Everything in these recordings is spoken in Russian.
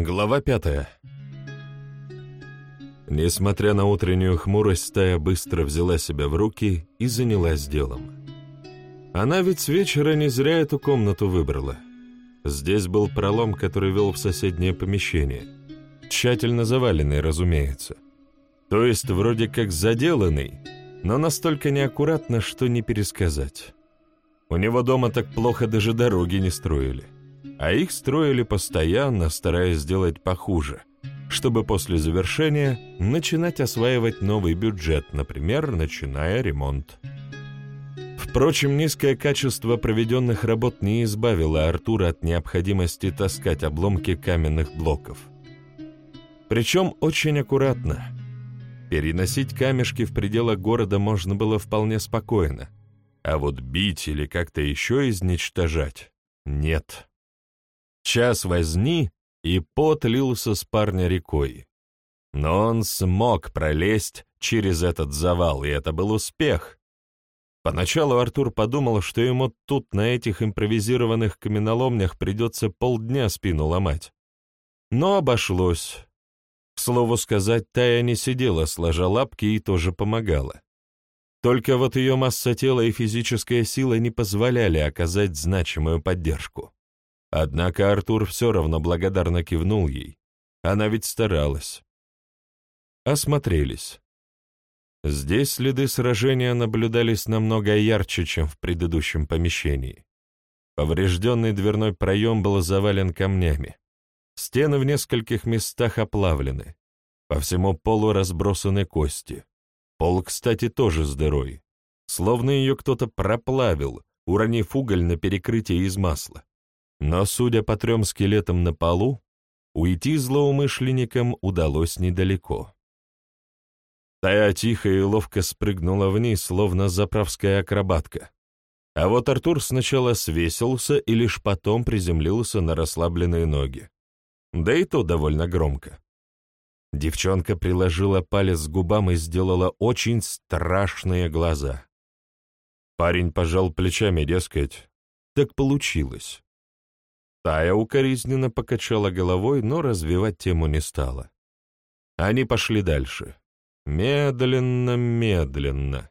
Глава пятая. Несмотря на утреннюю хмурость, Тая быстро взяла себя в руки и занялась делом. Она ведь с вечера не зря эту комнату выбрала. Здесь был пролом, который вел в соседнее помещение. Тщательно заваленный, разумеется. То есть вроде как заделанный, но настолько неаккуратно, что не пересказать. У него дома так плохо даже дороги не строили. А их строили постоянно, стараясь сделать похуже, чтобы после завершения начинать осваивать новый бюджет, например, начиная ремонт. Впрочем, низкое качество проведенных работ не избавило Артура от необходимости таскать обломки каменных блоков. Причем очень аккуратно. Переносить камешки в пределах города можно было вполне спокойно, а вот бить или как-то еще изничтожать — нет. Час возни, и пот лился с парня рекой. Но он смог пролезть через этот завал, и это был успех. Поначалу Артур подумал, что ему тут на этих импровизированных каменоломнях придется полдня спину ломать. Но обошлось. К слову сказать, Тая не сидела, сложа лапки, и тоже помогала. Только вот ее масса тела и физическая сила не позволяли оказать значимую поддержку. Однако Артур все равно благодарно кивнул ей. Она ведь старалась. Осмотрелись. Здесь следы сражения наблюдались намного ярче, чем в предыдущем помещении. Поврежденный дверной проем был завален камнями. Стены в нескольких местах оплавлены. По всему полу разбросаны кости. Пол, кстати, тоже с дырой. Словно ее кто-то проплавил, уронив уголь на перекрытие из масла. Но, судя по трем скелетам на полу, уйти злоумышленникам удалось недалеко. Тая тихо и ловко спрыгнула вниз, словно заправская акробатка. А вот Артур сначала свесился и лишь потом приземлился на расслабленные ноги да и то довольно громко. Девчонка приложила палец к губам и сделала очень страшные глаза. Парень пожал плечами, дескать, так получилось. Тая укоризненно покачала головой, но развивать тему не стала. Они пошли дальше. Медленно, медленно,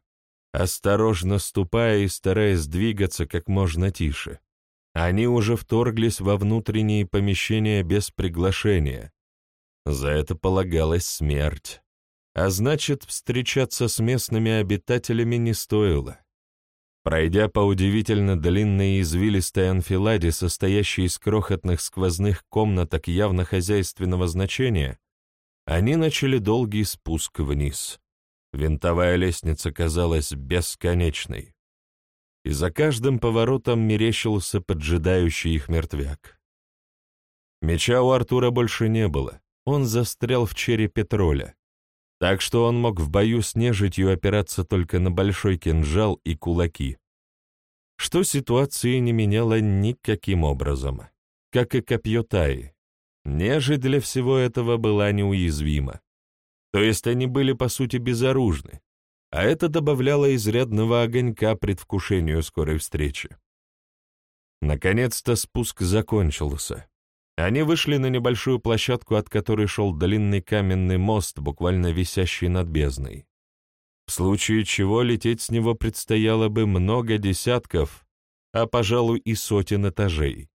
осторожно ступая и стараясь двигаться как можно тише. Они уже вторглись во внутренние помещения без приглашения. За это полагалась смерть. А значит, встречаться с местными обитателями не стоило. Пройдя по удивительно длинной и извилистой анфиладе, состоящей из крохотных сквозных комнаток явно хозяйственного значения, они начали долгий спуск вниз. Винтовая лестница казалась бесконечной и за каждым поворотом мерещился поджидающий их мертвяк. Меча у Артура больше не было, он застрял в черепе тролля, так что он мог в бою с нежитью опираться только на большой кинжал и кулаки, что ситуации не меняло никаким образом, как и копье Таи. Нежить для всего этого была неуязвима. То есть они были, по сути, безоружны, а это добавляло изрядного огонька предвкушению скорой встречи. Наконец-то спуск закончился. Они вышли на небольшую площадку, от которой шел длинный каменный мост, буквально висящий над бездной. В случае чего лететь с него предстояло бы много десятков, а, пожалуй, и сотен этажей,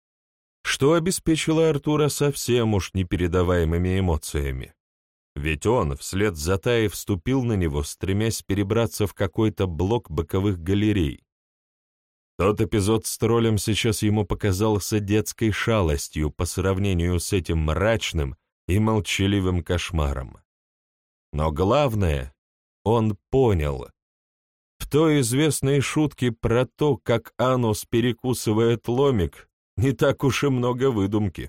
что обеспечило Артура совсем уж непередаваемыми эмоциями. Ведь он, вслед за Таей, вступил на него, стремясь перебраться в какой-то блок боковых галерей. Тот эпизод с троллем сейчас ему показался детской шалостью по сравнению с этим мрачным и молчаливым кошмаром. Но главное, он понял. В той известной шутке про то, как Анус перекусывает ломик, не так уж и много выдумки.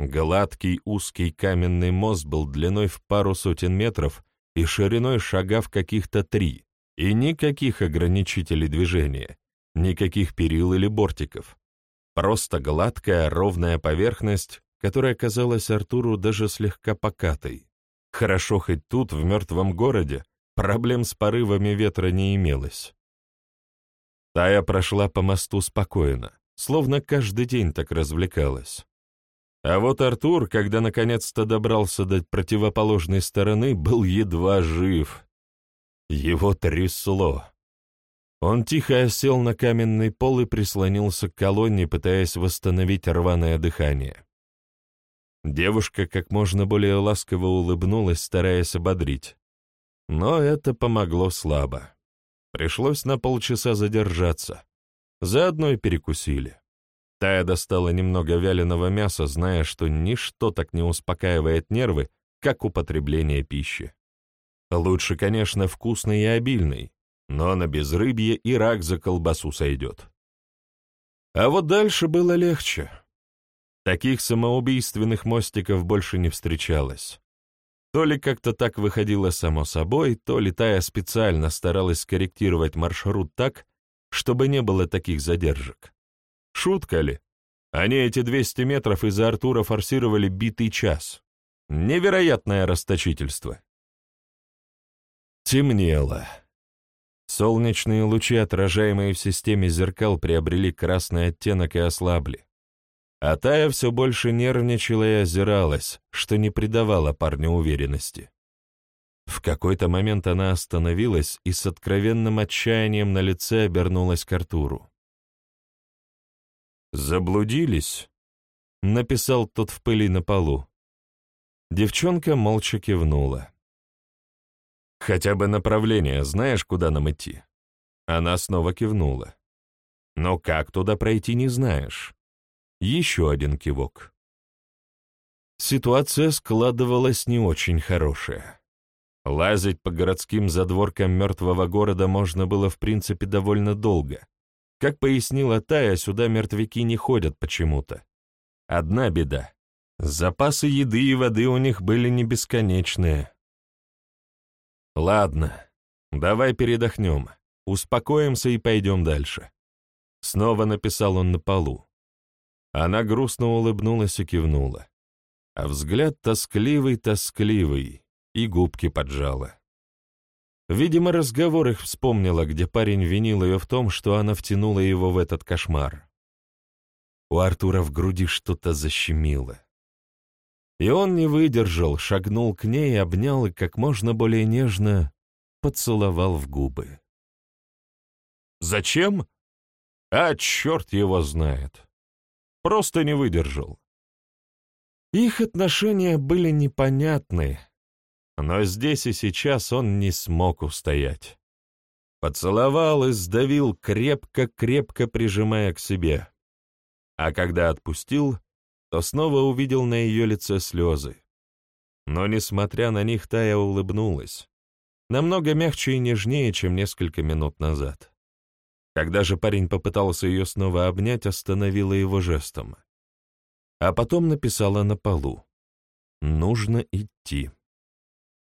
Гладкий узкий каменный мост был длиной в пару сотен метров и шириной шага в каких-то три, и никаких ограничителей движения, никаких перил или бортиков. Просто гладкая ровная поверхность, которая казалась Артуру даже слегка покатой. Хорошо хоть тут, в мертвом городе, проблем с порывами ветра не имелось. Тая прошла по мосту спокойно, словно каждый день так развлекалась. А вот Артур, когда наконец-то добрался до противоположной стороны, был едва жив. Его трясло. Он тихо осел на каменный пол и прислонился к колонне, пытаясь восстановить рваное дыхание. Девушка как можно более ласково улыбнулась, стараясь ободрить. Но это помогло слабо. Пришлось на полчаса задержаться. Заодно и перекусили. Тая достала немного вяленого мяса, зная, что ничто так не успокаивает нервы, как употребление пищи. Лучше, конечно, вкусный и обильный, но на безрыбье и рак за колбасу сойдет. А вот дальше было легче. Таких самоубийственных мостиков больше не встречалось. То ли как-то так выходило само собой, то ли Тая специально старалась скорректировать маршрут так, чтобы не было таких задержек. Шутка ли? Они эти 200 метров из-за Артура форсировали битый час. Невероятное расточительство. Темнело. Солнечные лучи, отражаемые в системе зеркал, приобрели красный оттенок и ослабли. А Тая все больше нервничала и озиралась, что не придавало парню уверенности. В какой-то момент она остановилась и с откровенным отчаянием на лице обернулась к Артуру. «Заблудились?» — написал тот в пыли на полу. Девчонка молча кивнула. «Хотя бы направление знаешь, куда нам идти?» Она снова кивнула. «Но как туда пройти, не знаешь». Еще один кивок. Ситуация складывалась не очень хорошая. Лазить по городским задворкам мертвого города можно было в принципе довольно долго. Как пояснила Тая, сюда мертвяки не ходят почему-то. Одна беда. Запасы еды и воды у них были не бесконечные. «Ладно, давай передохнем, успокоимся и пойдем дальше». Снова написал он на полу. Она грустно улыбнулась и кивнула. А взгляд тоскливый-тоскливый, и губки поджала. Видимо, разговор их вспомнила, где парень винил ее в том, что она втянула его в этот кошмар. У Артура в груди что-то защемило. И он не выдержал, шагнул к ней, обнял и как можно более нежно поцеловал в губы. Зачем? А черт его знает. Просто не выдержал. Их отношения были непонятны, но здесь и сейчас он не смог устоять. Поцеловал и сдавил, крепко-крепко прижимая к себе. А когда отпустил, то снова увидел на ее лице слезы. Но, несмотря на них, Тая улыбнулась. Намного мягче и нежнее, чем несколько минут назад. Когда же парень попытался ее снова обнять, остановила его жестом. А потом написала на полу. «Нужно идти».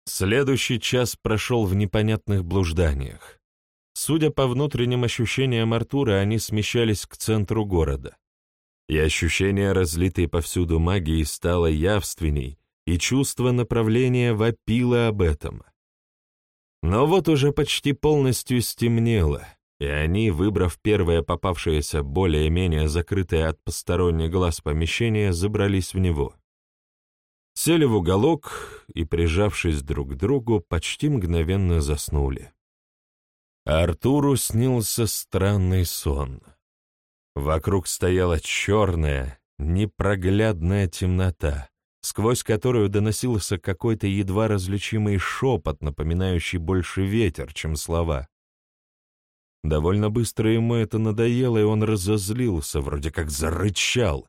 Следующий час прошел в непонятных блужданиях. Судя по внутренним ощущениям Артура, они смещались к центру города и ощущение разлитой повсюду магии стало явственней, и чувство направления вопило об этом. Но вот уже почти полностью стемнело, и они, выбрав первое попавшееся более-менее закрытое от посторонних глаз помещение, забрались в него. Сели в уголок и, прижавшись друг к другу, почти мгновенно заснули. Артуру снился странный сон — Вокруг стояла черная, непроглядная темнота, сквозь которую доносился какой-то едва различимый шепот, напоминающий больше ветер, чем слова. Довольно быстро ему это надоело, и он разозлился, вроде как зарычал,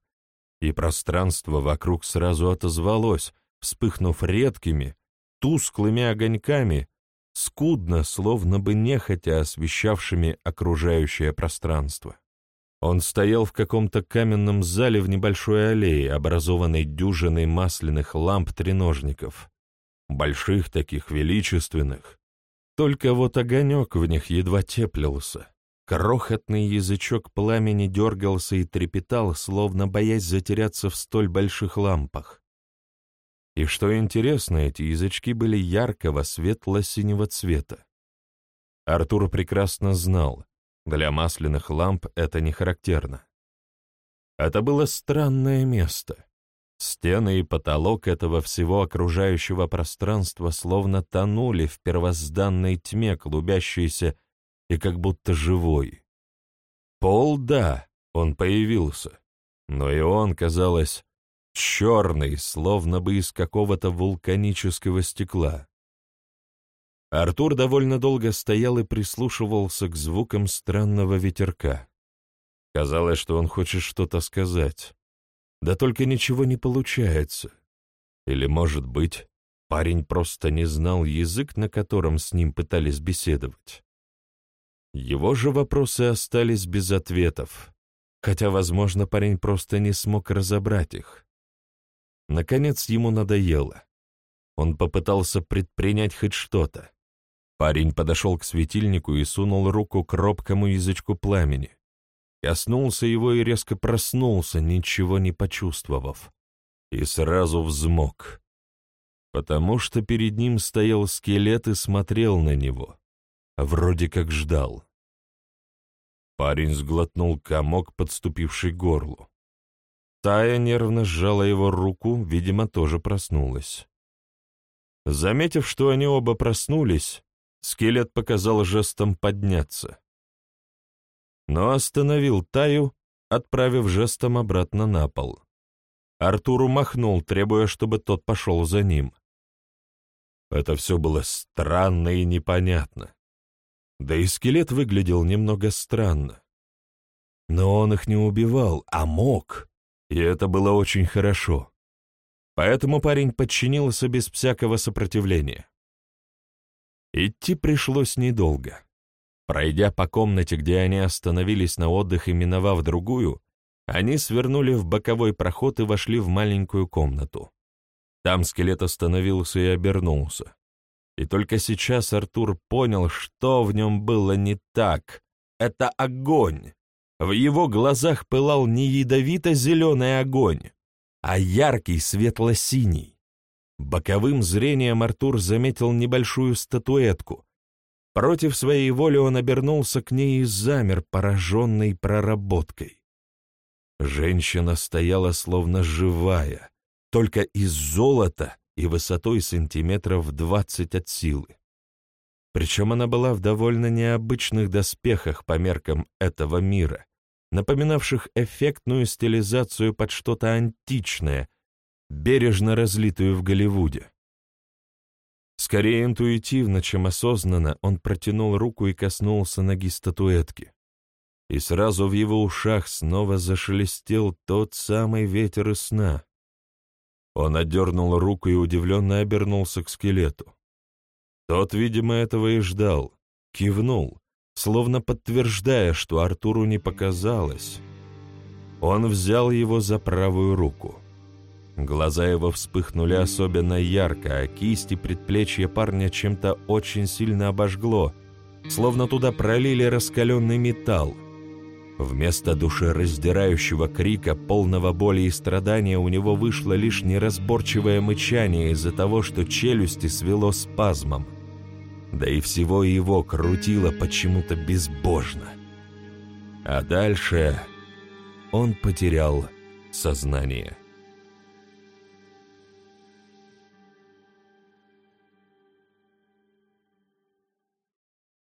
и пространство вокруг сразу отозвалось, вспыхнув редкими, тусклыми огоньками, скудно, словно бы нехотя освещавшими окружающее пространство. Он стоял в каком-то каменном зале в небольшой аллее, образованной дюжиной масляных ламп-треножников. Больших таких, величественных. Только вот огонек в них едва теплился. Крохотный язычок пламени дергался и трепетал, словно боясь затеряться в столь больших лампах. И что интересно, эти язычки были яркого светло-синего цвета. Артур прекрасно знал, для масляных ламп это не характерно. Это было странное место. Стены и потолок этого всего окружающего пространства словно тонули в первозданной тьме, клубящейся и как будто живой. Пол, да, он появился, но и он, казалось, черный, словно бы из какого-то вулканического стекла. Артур довольно долго стоял и прислушивался к звукам странного ветерка. Казалось, что он хочет что-то сказать. Да только ничего не получается. Или, может быть, парень просто не знал язык, на котором с ним пытались беседовать. Его же вопросы остались без ответов, хотя, возможно, парень просто не смог разобрать их. Наконец ему надоело. Он попытался предпринять хоть что-то. Парень подошел к светильнику и сунул руку к робкому язычку пламени. Коснулся его и резко проснулся, ничего не почувствовав. И сразу взмок. Потому что перед ним стоял скелет и смотрел на него. Вроде как ждал. Парень сглотнул комок, подступивший к горлу. Тая нервно сжала его руку, видимо, тоже проснулась. Заметив, что они оба проснулись, скелет показал жестом подняться но остановил Таю, отправив жестом обратно на пол. Артуру махнул, требуя, чтобы тот пошел за ним. Это все было странно и непонятно. Да и скелет выглядел немного странно. Но он их не убивал, а мог, и это было очень хорошо. Поэтому парень подчинился без всякого сопротивления. Идти пришлось недолго. Пройдя по комнате, где они остановились на отдых и миновав другую, они свернули в боковой проход и вошли в маленькую комнату. Там скелет остановился и обернулся. И только сейчас Артур понял, что в нем было не так. Это огонь. В его глазах пылал не ядовито-зеленый огонь, а яркий светло-синий. Боковым зрением Артур заметил небольшую статуэтку, Против своей воли он обернулся к ней и замер, пораженный проработкой. Женщина стояла словно живая, только из золота и высотой сантиметров двадцать от силы. Причем она была в довольно необычных доспехах по меркам этого мира, напоминавших эффектную стилизацию под что-то античное, бережно разлитую в Голливуде. Скорее интуитивно, чем осознанно, он протянул руку и коснулся ноги статуэтки. И сразу в его ушах снова зашелестел тот самый ветер из сна. Он отдернул руку и удивленно обернулся к скелету. Тот, видимо, этого и ждал, кивнул, словно подтверждая, что Артуру не показалось. Он взял его за правую руку. Глаза его вспыхнули особенно ярко, а кисти предплечья парня чем-то очень сильно обожгло, словно туда пролили раскаленный металл. Вместо душераздирающего крика, полного боли и страдания, у него вышло лишь неразборчивое мычание из-за того, что челюсти свело спазмом. Да и всего его крутило почему-то безбожно. А дальше он потерял сознание.